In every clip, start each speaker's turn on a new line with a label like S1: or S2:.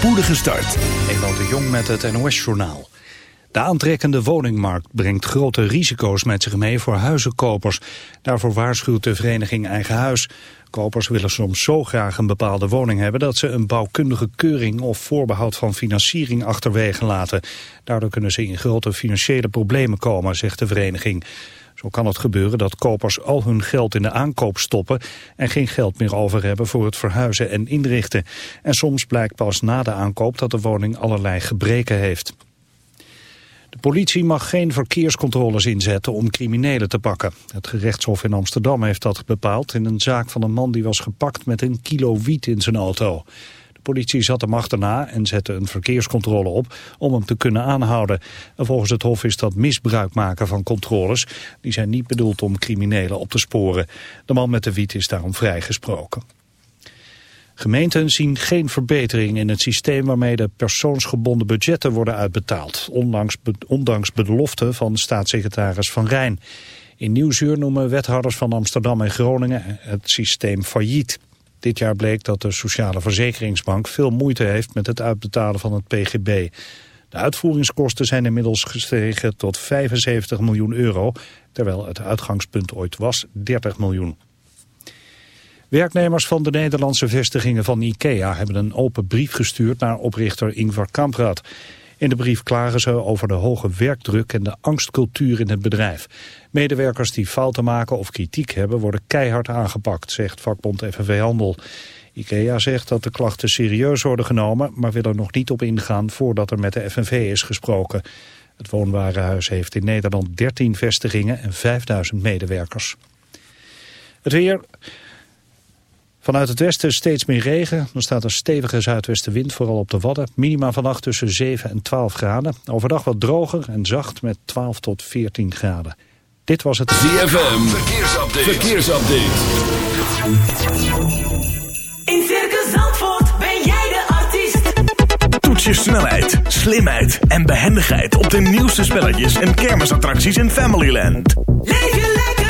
S1: spoedige start.
S2: Ewald de Jong met het NOS-journaal. De aantrekkende woningmarkt brengt grote risico's met zich mee voor huizenkopers. Daarvoor waarschuwt de vereniging Eigen Huis. Kopers willen soms zo graag een bepaalde woning hebben... dat ze een bouwkundige keuring of voorbehoud van financiering achterwege laten. Daardoor kunnen ze in grote financiële problemen komen, zegt de vereniging. Zo kan het gebeuren dat kopers al hun geld in de aankoop stoppen en geen geld meer over hebben voor het verhuizen en inrichten. En soms blijkt pas na de aankoop dat de woning allerlei gebreken heeft. De politie mag geen verkeerscontroles inzetten om criminelen te pakken. Het gerechtshof in Amsterdam heeft dat bepaald in een zaak van een man die was gepakt met een kilo wiet in zijn auto. De politie zat hem achterna en zette een verkeerscontrole op om hem te kunnen aanhouden. En volgens het Hof is dat misbruik maken van controles. Die zijn niet bedoeld om criminelen op te sporen. De man met de wiet is daarom vrijgesproken. Gemeenten zien geen verbetering in het systeem waarmee de persoonsgebonden budgetten worden uitbetaald, ondanks, ondanks beloften van staatssecretaris Van Rijn. In Nieuwsuur noemen wethouders van Amsterdam en Groningen het systeem failliet. Dit jaar bleek dat de Sociale Verzekeringsbank veel moeite heeft met het uitbetalen van het PGB. De uitvoeringskosten zijn inmiddels gestegen tot 75 miljoen euro, terwijl het uitgangspunt ooit was 30 miljoen. Werknemers van de Nederlandse vestigingen van IKEA hebben een open brief gestuurd naar oprichter Ingvar Kamprad. In de brief klagen ze over de hoge werkdruk en de angstcultuur in het bedrijf. Medewerkers die fouten maken of kritiek hebben worden keihard aangepakt, zegt vakbond FNV Handel. IKEA zegt dat de klachten serieus worden genomen, maar wil er nog niet op ingaan voordat er met de FNV is gesproken. Het woonwarenhuis heeft in Nederland 13 vestigingen en 5000 medewerkers. Het weer... Vanuit het westen steeds meer regen. Er staat een stevige zuidwestenwind, vooral op de Wadden. Minima vannacht tussen 7 en 12 graden. Overdag wat droger en zacht met 12 tot 14 graden. Dit was het
S1: ZFM. Verkeersupdate. Verkeersupdate.
S3: In Circus Zandvoort ben jij de artiest.
S1: Toets je snelheid, slimheid en behendigheid op de nieuwste spelletjes en kermisattracties in Familyland.
S3: Leef je lekker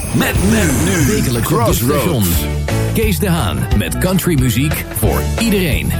S1: Met men nu.
S4: Station.
S1: Crossroads.
S4: Kees de Haan met countrymuziek voor iedereen.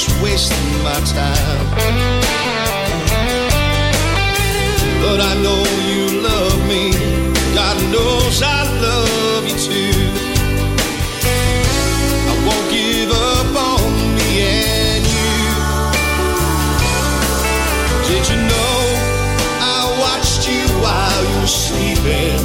S4: Just wasting my time. But I know you love me. God knows I love you too. I won't give up on me and you. Did you know I watched you while you were sleeping?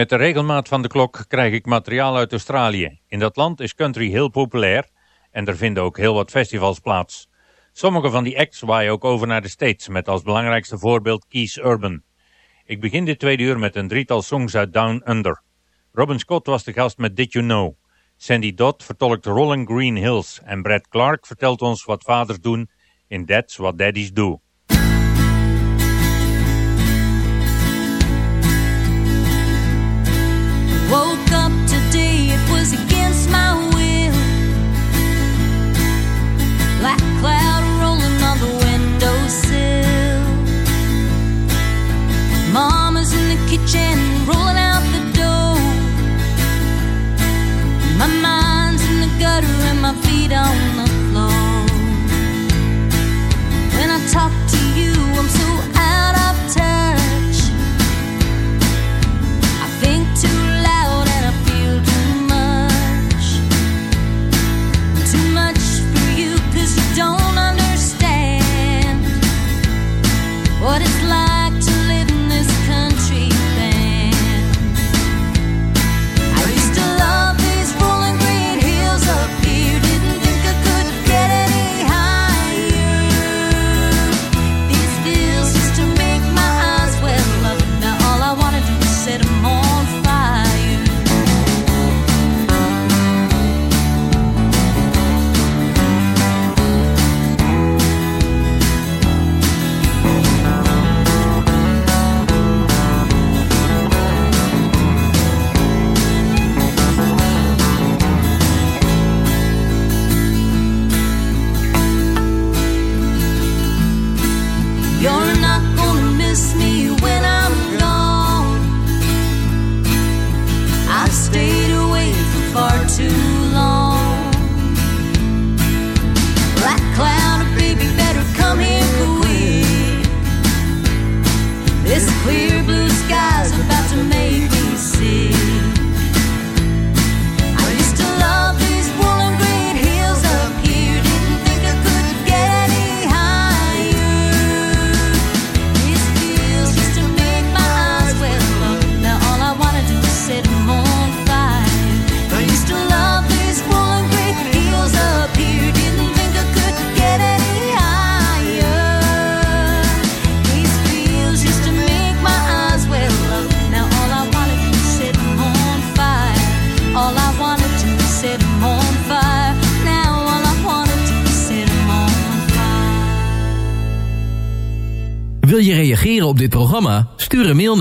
S5: Met de regelmaat van de klok krijg ik materiaal uit Australië. In dat land is country heel populair en er vinden ook heel wat festivals plaats. Sommige van die acts waaien ook over naar de States met als belangrijkste voorbeeld Keys Urban. Ik begin dit tweede uur met een drietal songs uit Down Under. Robin Scott was de gast met Did You Know. Sandy Dodd vertolkt Rolling Green Hills en Brad Clark vertelt ons wat vaders doen in That's What Daddies Do.
S6: 到。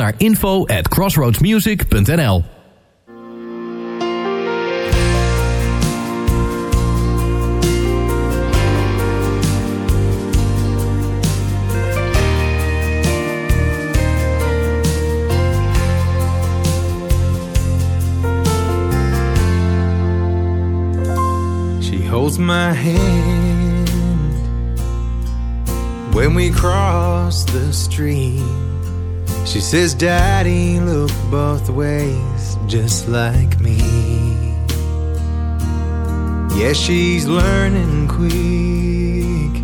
S6: Naar info at crossroadsmusic.nl
S7: holds my hand when we cross the street. She says, Daddy, look both ways, just like me. Yeah, she's learning quick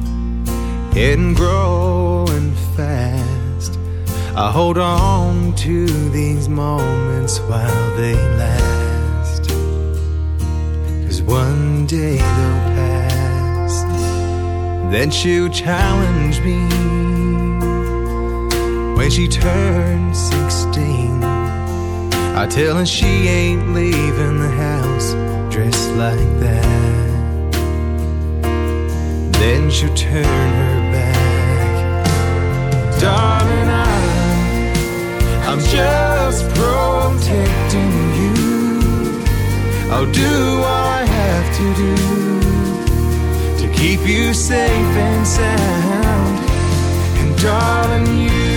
S7: and growing fast. I hold on to these moments while they last. Cause one day they'll pass. Then she'll challenge me when she turns 16. I tell her she ain't leaving the house dressed like that. Then she'll turn her back. Darling, I'm, I'm just protecting you. I'll do all I have to do to keep you safe and sound. And darling, you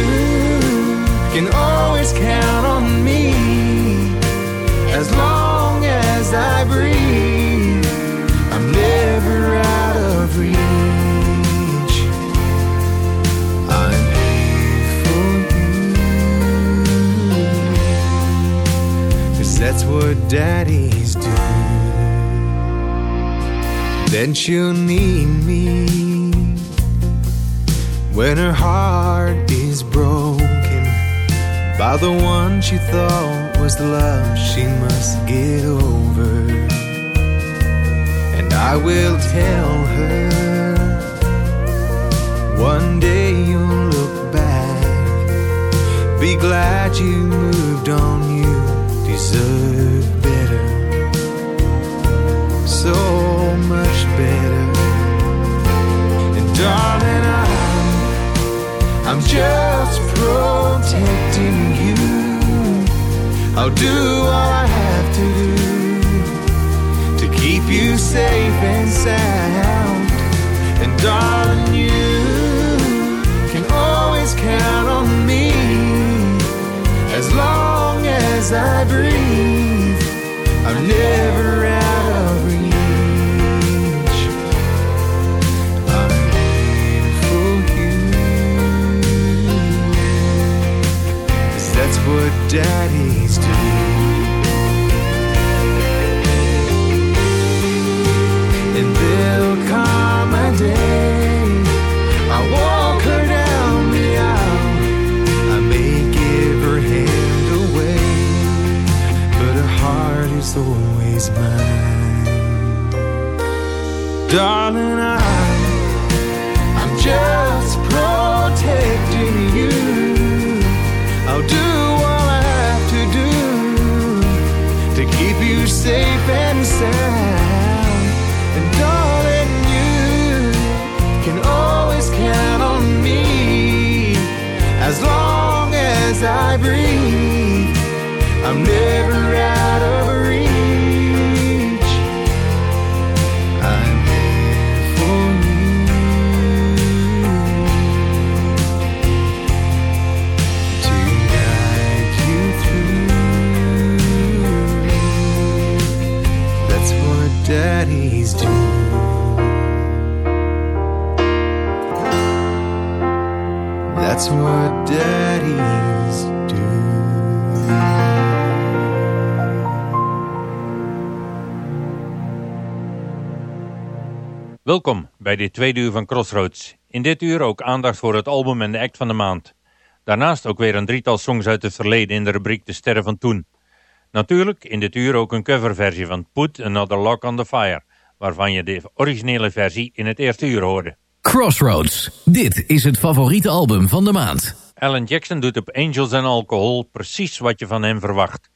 S7: can always count on me as long as I breathe. I'm never out of reach. I'm here for you. Cause that's what daddies do. Then she'll need me when her heart is broken by the one she thought was the love she must get over. And I will tell her one day you'll look back, be glad you moved on, you deserve better so much better. And darling, I'm, I'm just protecting you. I'll do all I have to do to keep you safe and sound. And darling, you can always count on me as long as I breathe. I'm never out what daddies do. And there'll come a day I walk her down the aisle. I may give her hand away but her heart is always mine. Darling, I'm, breathe. I'm never out of reach. I'm here for you to guide you through. That's what daddies do. That's what
S5: Welkom bij dit tweede uur van Crossroads. In dit uur ook aandacht voor het album en de act van de maand. Daarnaast ook weer een drietal songs uit het verleden in de rubriek De Sterren van Toen. Natuurlijk in dit uur ook een coverversie van Put Another Lock on the Fire, waarvan je de originele versie in het eerste uur hoorde.
S6: Crossroads. Dit is het favoriete album van de maand.
S5: Alan Jackson doet op Angels and Alcohol precies wat je van hem verwacht.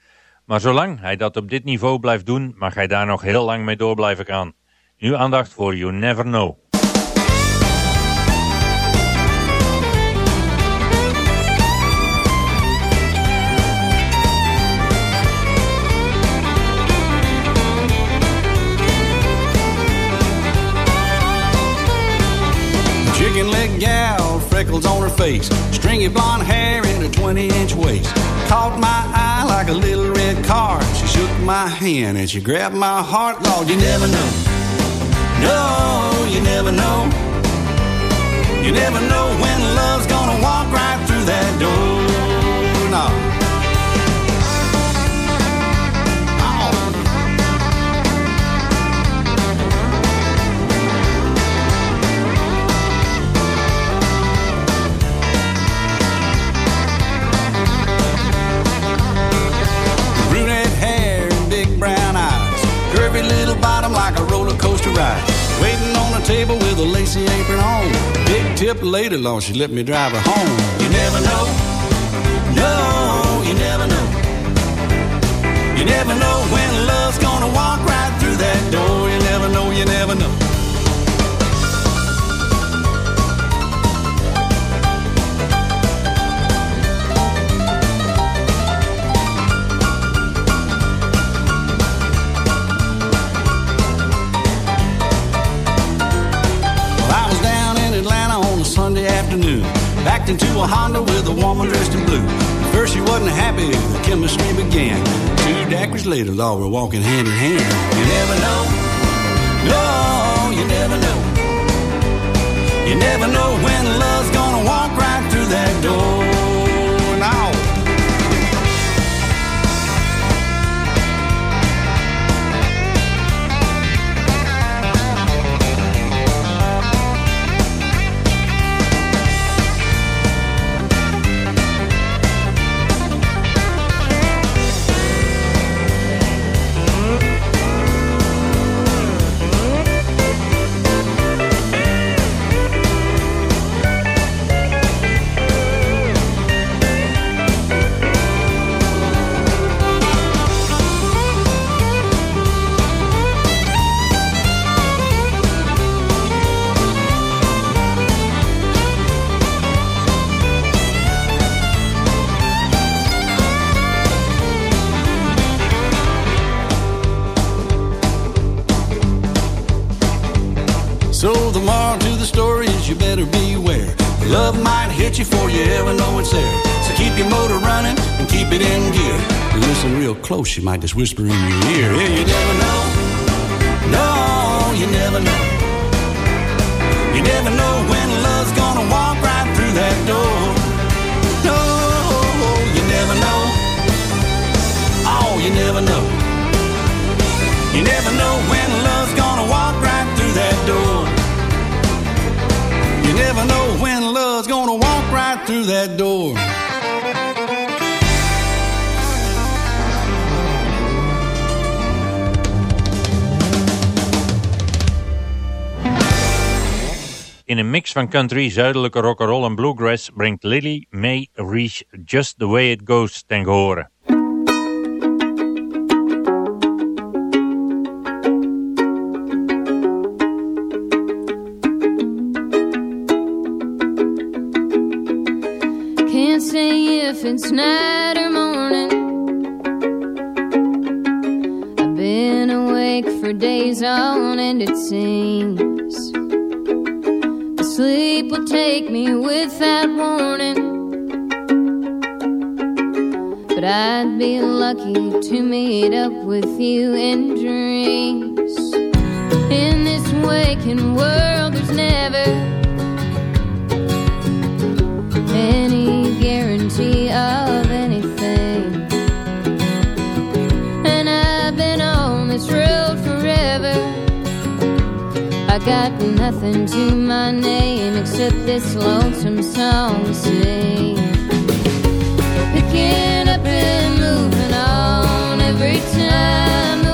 S5: Maar zolang hij dat op dit niveau blijft doen, mag hij daar nog heel lang mee door blijven gaan. Nu aandacht voor You Never Know.
S8: Chicken leg gal, freckles on her face, stringy blonde hair in a 20 inch waist. Caught my eye like a little red car. She shook my hand and she grabbed my heart. Lord, you never know. No, you never know. You never know when love's gonna walk right through that door. No. Brunette hair and big brown eyes. Curvy little bottom like a roller coaster ride. Waiting on a table with a lacy apron on. Big tip later, Lord, she let me drive her home. You never know. No, you never know. You never know when love's gonna walk right through that door. You never know, you never know. Afternoon. Backed into a Honda with a woman dressed in blue. First she wasn't happy, the chemistry began. Two daiquiris later, Lord, we're walking hand in hand. You never know. No, you never know. You never know when love's gonna walk right through that door. It in gear. Listen real close, she might just whisper in your ear. Yeah, you never know. No, you never know. You never know
S5: In een mix van country, zuidelijke rock'n'roll en bluegrass brengt Lily May Reach Just The Way It Goes ten gehore.
S9: Can't say if it's night or morning. I've been awake for days on end, it seems. Sleep will take me without warning. But I'd be lucky to meet up with you in dreams. In this waking world, there's never any guarantee of I got nothing to my name except this lonesome song to sing. Picking up and moving on every time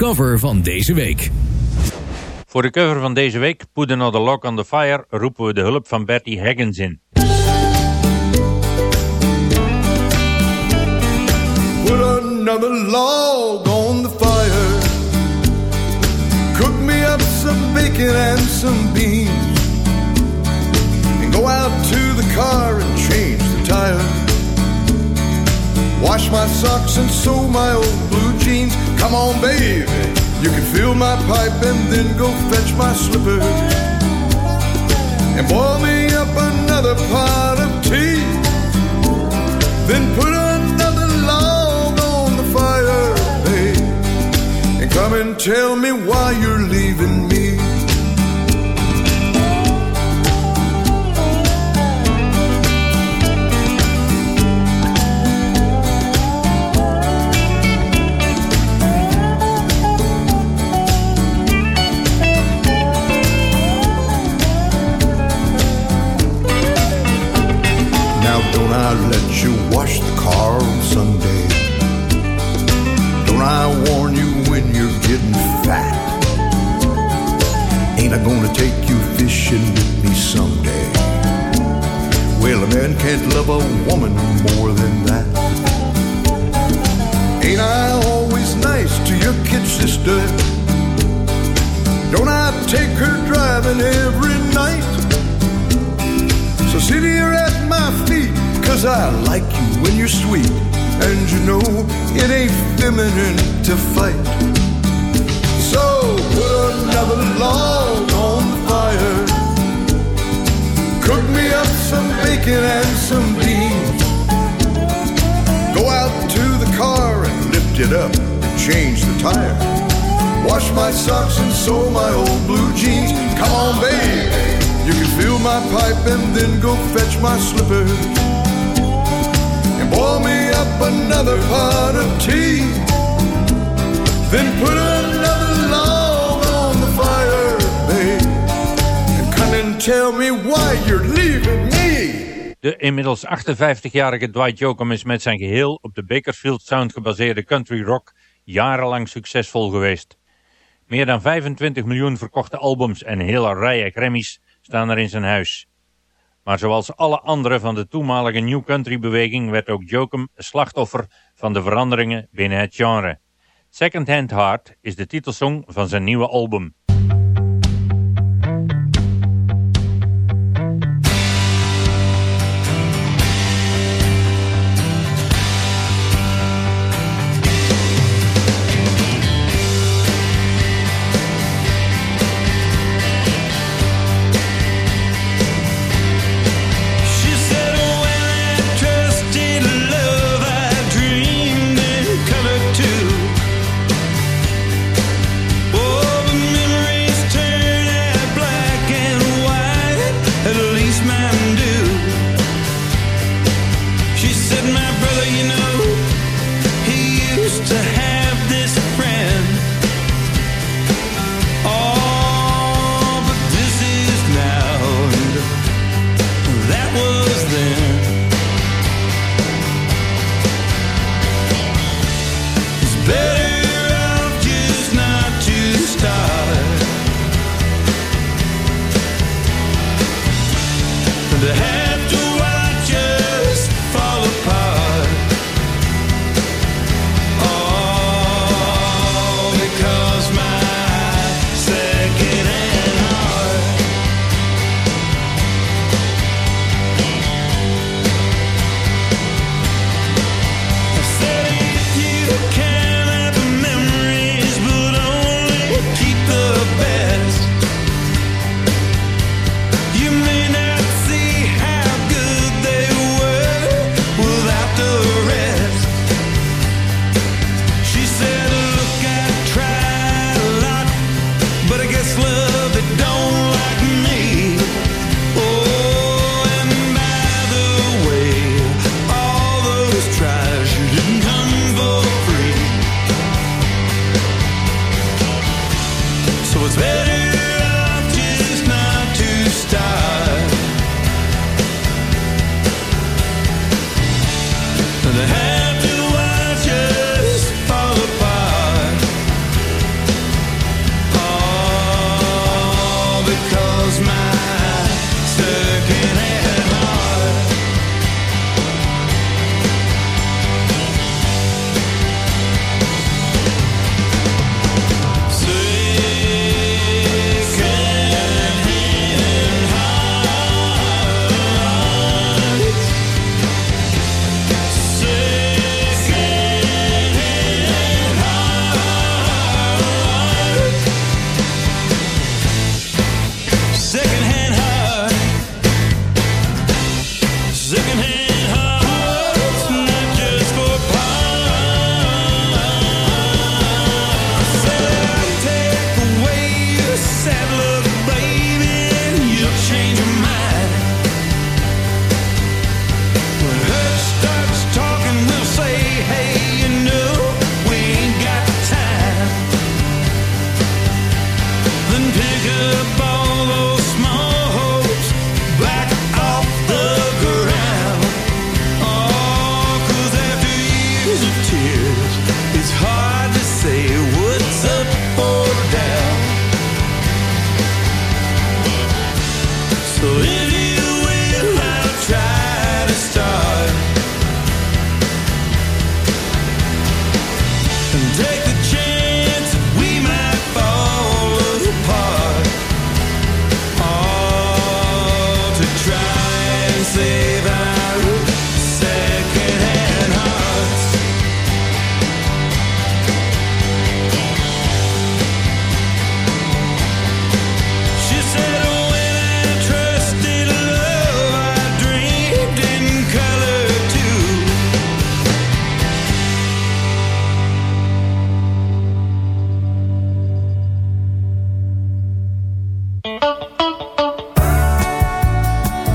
S6: cover van deze week.
S5: Voor de cover van deze week, Put Another Lock on the Fire, roepen we de hulp van Bertie Higgins in.
S10: Put another log on the fire. Cook me up some bacon and some beans. And go out to the car and change the tire. Wash my socks and sew my old blue jeans. Come on, baby. You can fill my pipe and then go fetch my slippers. And boil me up another pot of tea. Then put another log on the fire, babe. And come and tell me why you're leaving Now don't I let you wash the car on Sunday? Don't I warn you when you're getting fat? Ain't I gonna take you fishing with me someday? Well, a man can't love a woman more than that. Ain't I always nice to your kid sister? Don't I take her driving every night? Sit here at my feet, cause I like you when you're sweet. And you know it ain't feminine to fight. So put another log on the fire. Cook me up some bacon and some beans. Go out to the car and lift it up and change the tire. Wash my socks and sew my old blue jeans. Come on, babe. You can fill my pipe and then go fetch my slippers. And boil me up another pot of tea. Then put another log on the fire, babe. And come and tell me why you're leaving me.
S5: De inmiddels 58-jarige Dwight Yoakam is met zijn geheel op de Bakersfield Sound gebaseerde country rock jarenlang succesvol geweest. Meer dan 25 miljoen verkochte albums en hele rijen Grammys staan er in zijn huis. Maar zoals alle anderen van de toenmalige New Country beweging werd ook Jokum slachtoffer van de veranderingen binnen het genre. Second Hand Heart is de titelsong van zijn nieuwe album.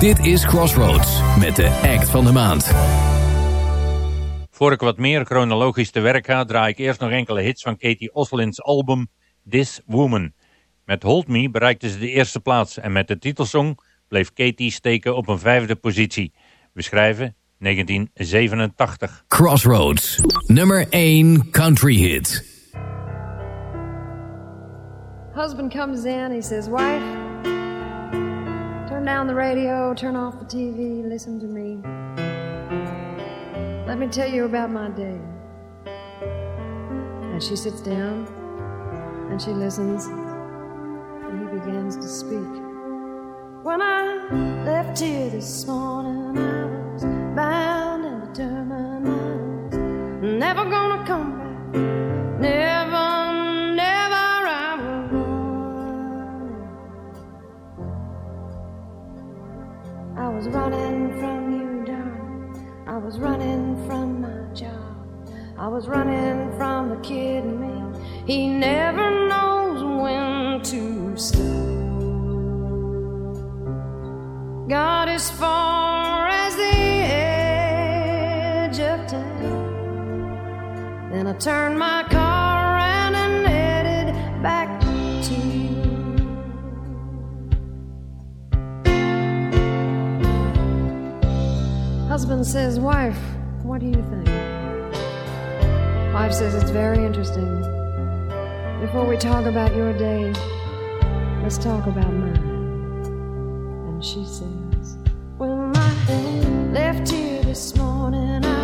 S6: Dit is Crossroads met de act van de maand.
S5: Voor ik wat meer chronologisch te werk ga, draai ik eerst nog enkele hits van Katie Oslin's album This Woman. Met Hold Me bereikte ze de eerste plaats en met de titelsong bleef Katie steken op een vijfde positie. We schrijven 1987.
S6: Crossroads, nummer 1 country hit.
S11: Husband comes in, he says, Wife, turn down the radio, turn off the TV, listen to me. Let me tell you about my day. And she sits down and she listens, and he begins to speak. When I left here this morning, I was bound and determined I was never gonna come back. Never, was running from you, darling. I was running from my job. I was running from the kid in me. He never knows when to stop. Got as far as the edge of town. Then I turned my car Husband says, Wife, what do you think? Wife says, It's very interesting. Before we talk about your day, let's talk about mine. And she says, When I left here this morning, I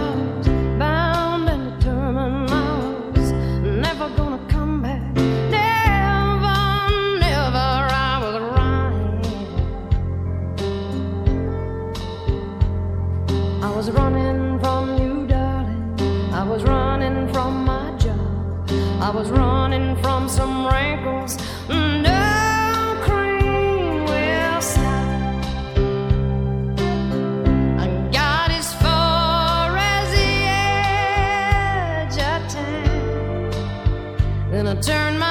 S11: was running from some wrinkles. No cream will stop. I got as far as the edge of town. Then I turned my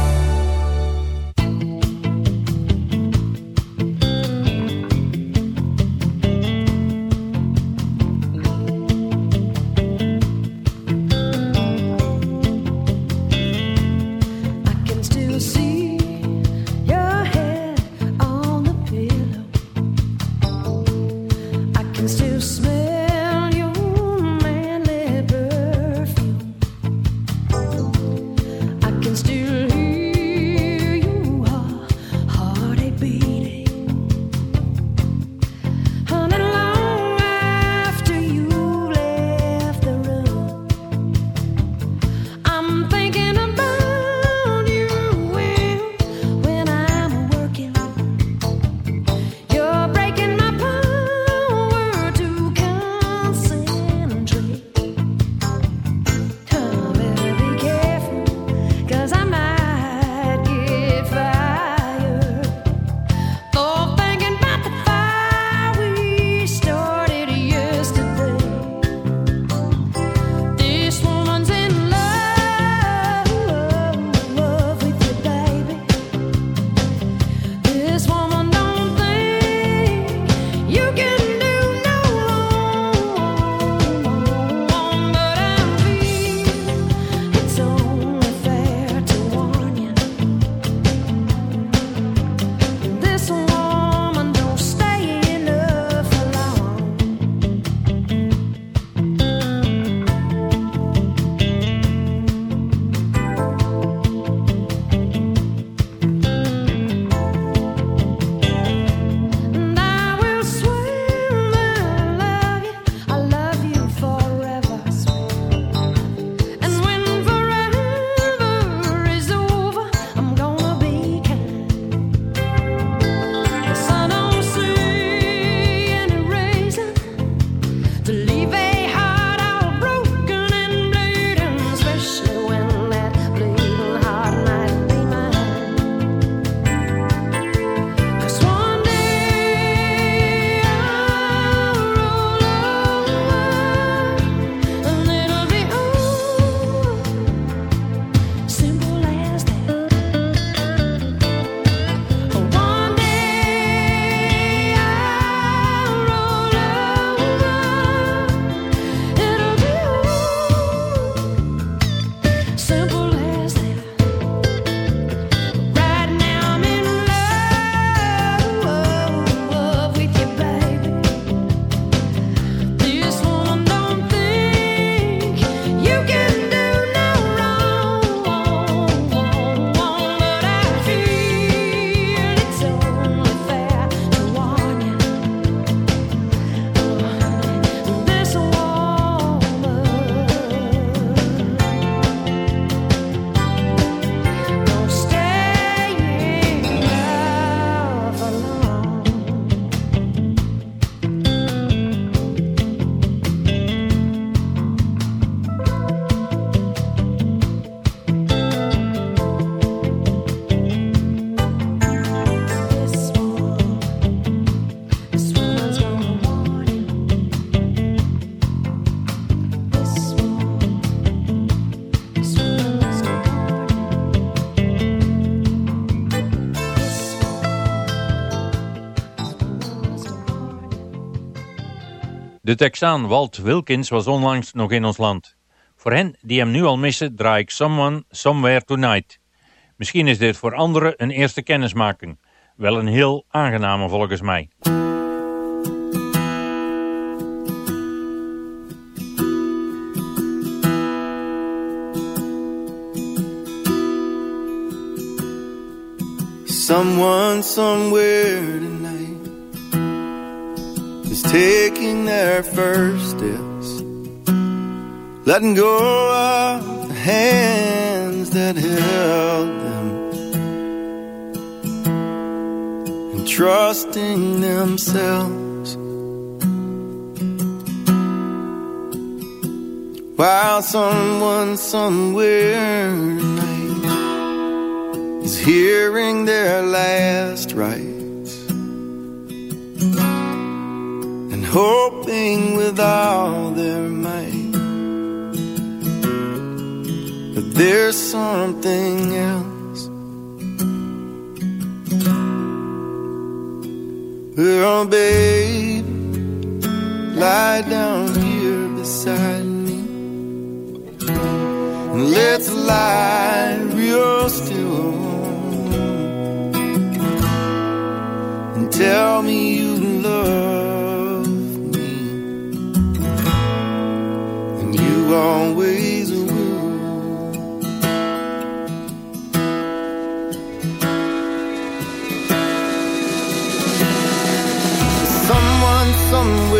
S5: De Texaan Walt Wilkins was onlangs nog in ons land. Voor hen die hem nu al missen, draai ik Someone Somewhere Tonight. Misschien is dit voor anderen een eerste kennismaking. Wel een heel aangename volgens mij.
S12: Someone somewhere is taking their first steps, letting go of the hands that held them, and trusting themselves. While someone somewhere tonight is hearing their last rites hoping with all their might that there's something else. Well, babe, lie down here beside me and let's lie real still. and tell me you love you always will. Someone somewhere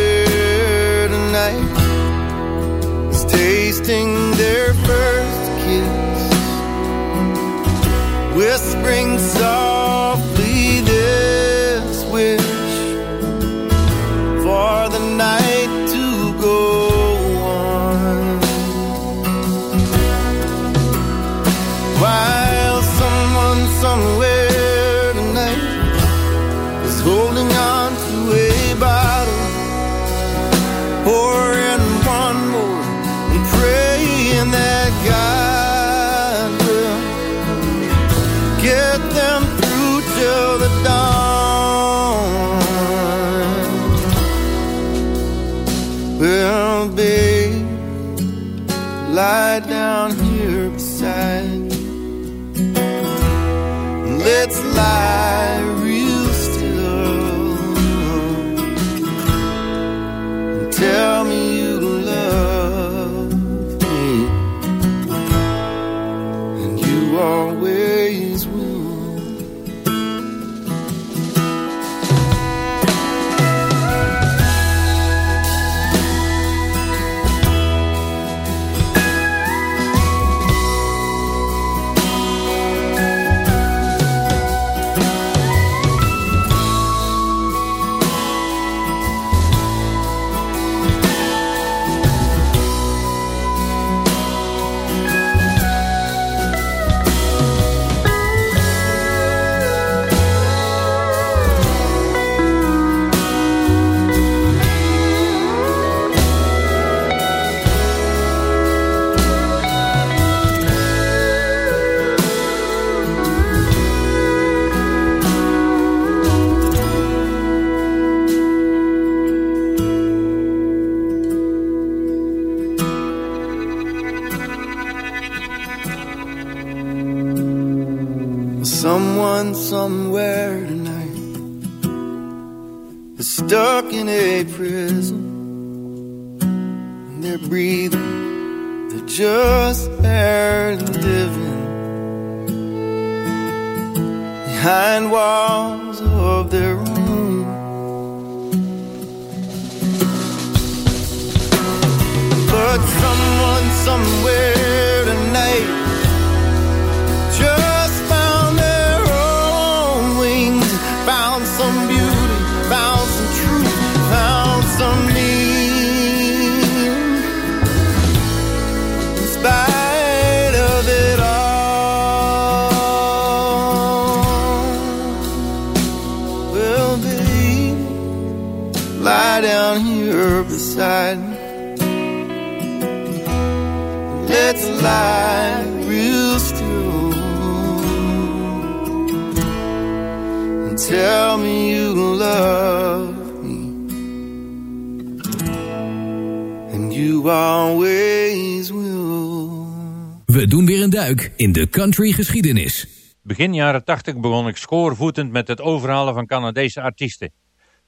S6: een duik in de country geschiedenis.
S5: Begin jaren 80 begon ik schoorvoetend met het overhalen van Canadese artiesten.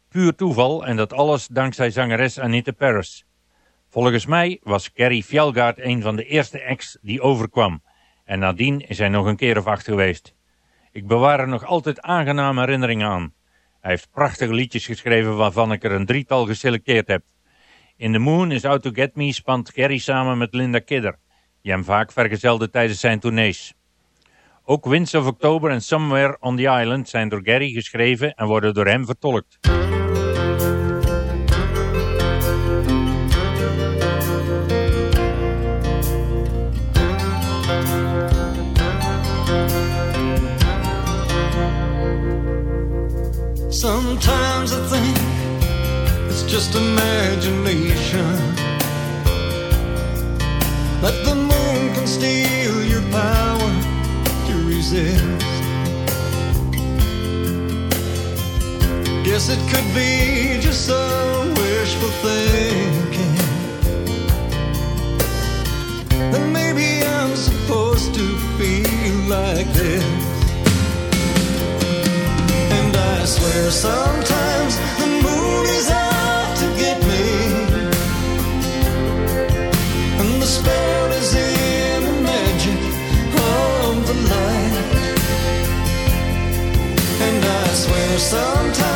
S5: Puur toeval en dat alles dankzij zangeres Anita Paris. Volgens mij was Carrie Fjellgaard een van de eerste acts die overkwam. En nadien is hij nog een keer of acht geweest. Ik bewaar er nog altijd aangename herinneringen aan. Hij heeft prachtige liedjes geschreven waarvan ik er een drietal geselecteerd heb. In The Moon is Out to Get Me spant Carrie samen met Linda Kidder, die hem vaak vergezelde tijdens zijn tournees. Ook Winds of October en Somewhere on the Island zijn door Gary geschreven en worden door hem vertolkt.
S13: Sometimes I think it's just imagination. That the moon can steal your power to resist. Guess it could be just some wishful thinking. That maybe I'm supposed to feel like this. And I swear sometimes the moon is out sometimes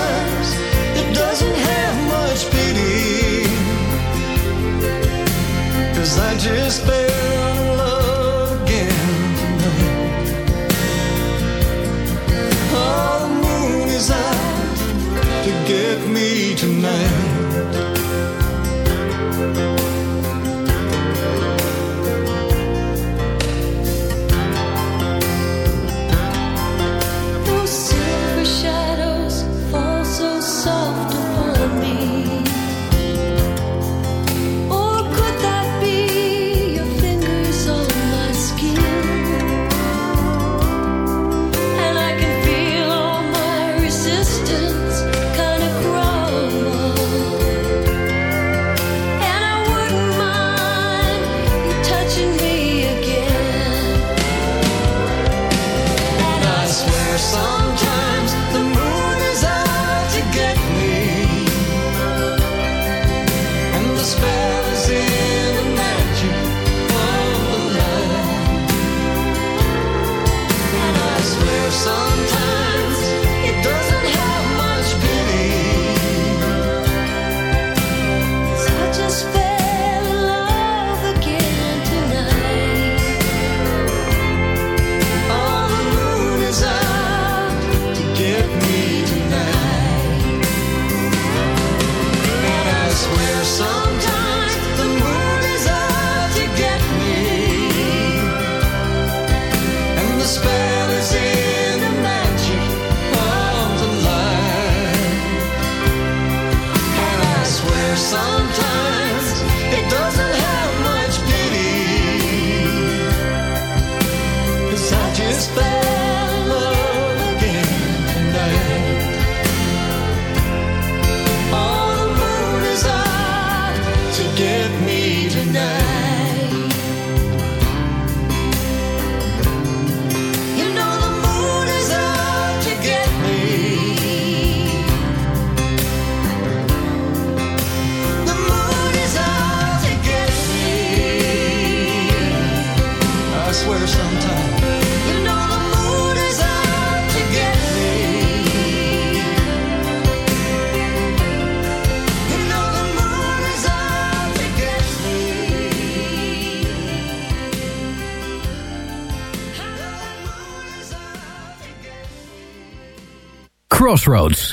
S6: Crossroads.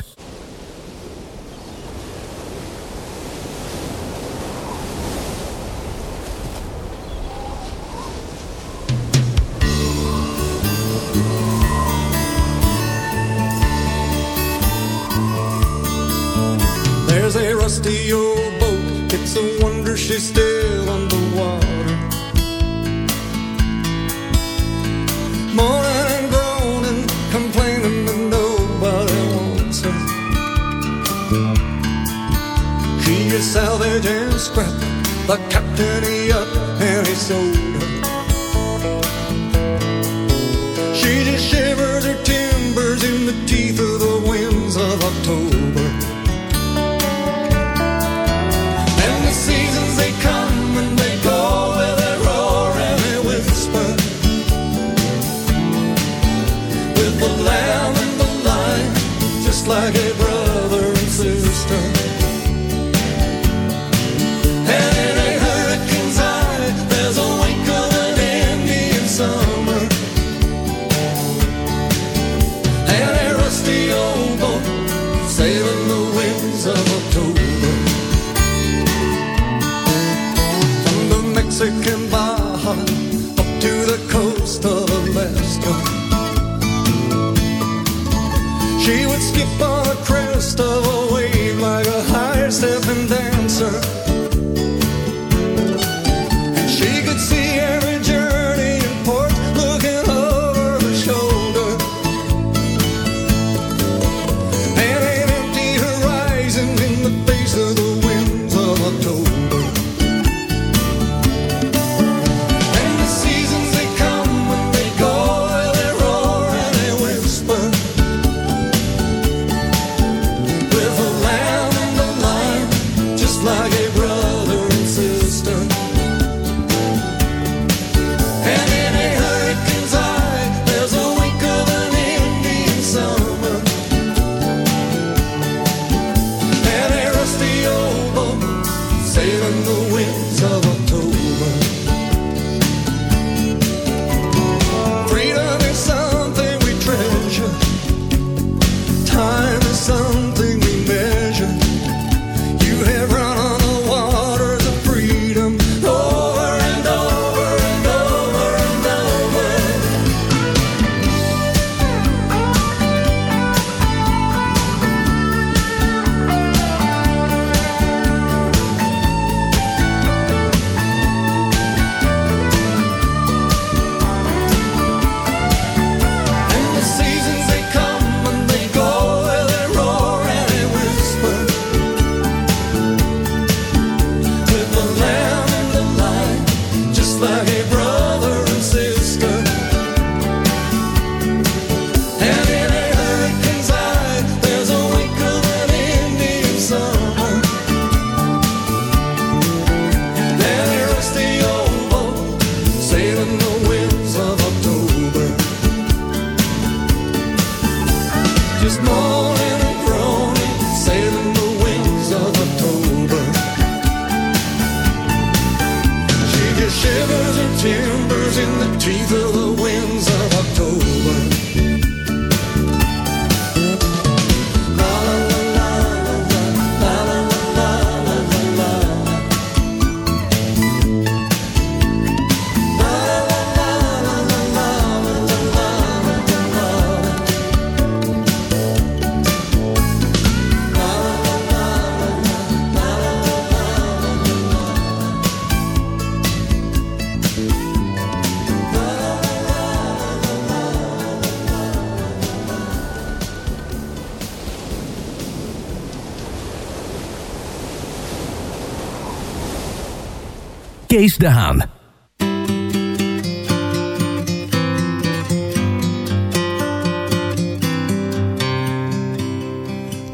S6: de Haan.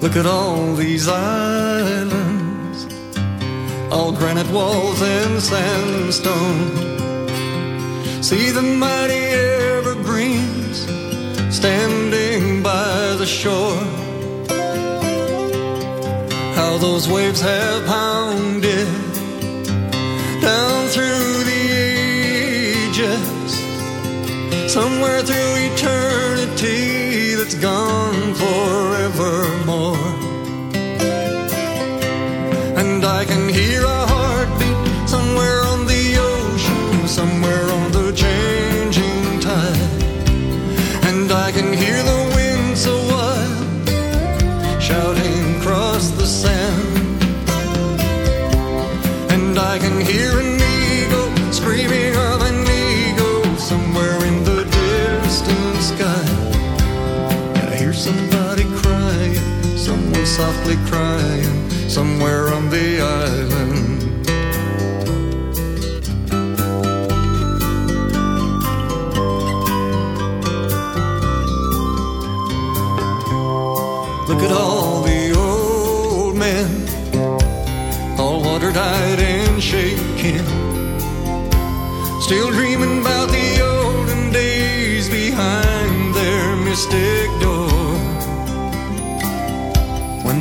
S13: Look at all these islands, all granite walls and sandstone. See the mighty evergreens standing by the shore. How those waves have pounded somewhere through eternity that's gone. softly crying. Somewhere on the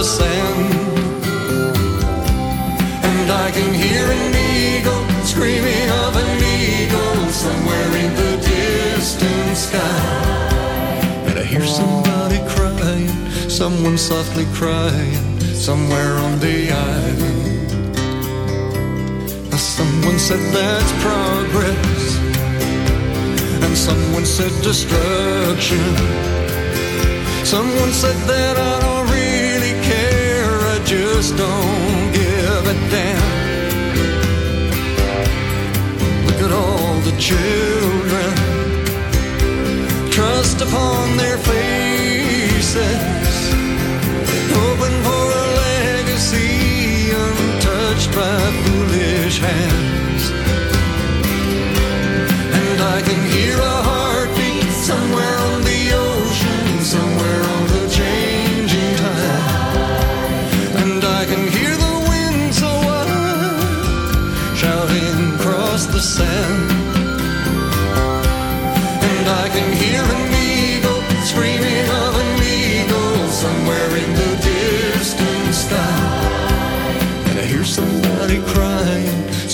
S13: the sand. And I can hear an eagle screaming of an eagle somewhere in the distant sky. And I hear somebody crying, someone softly crying, somewhere on the island. Someone said that's progress, and someone said destruction. Someone said that I just don't give a damn. Look at all the children, trust upon their faces, hoping for a legacy untouched by foolish hands. And I can hear a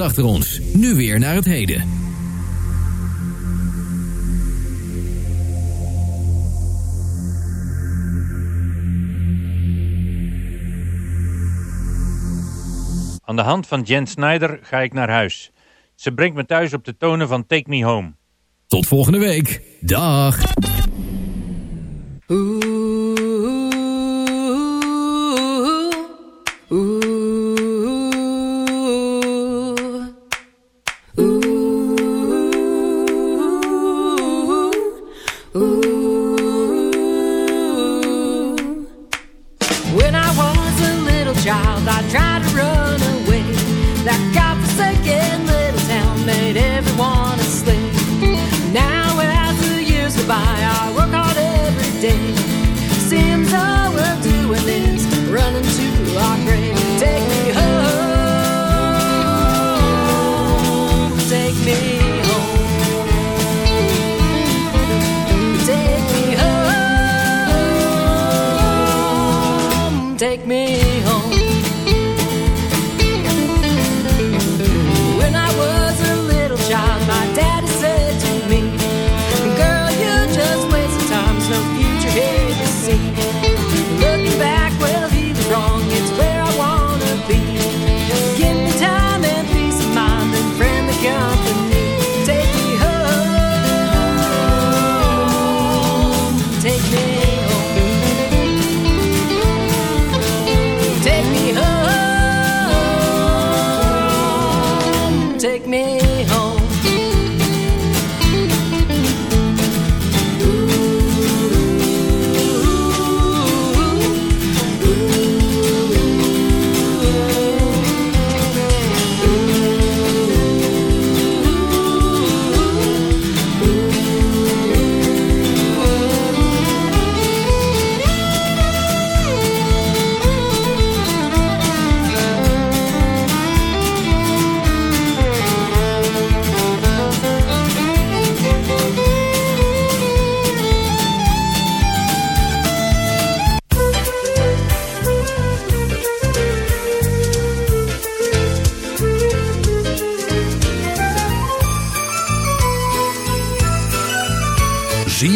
S11: achter ons. Nu weer naar het heden.
S5: Aan de hand van Jen Snyder ga ik naar huis. Ze brengt me thuis op de tonen van Take Me Home.
S11: Tot volgende week. Dag.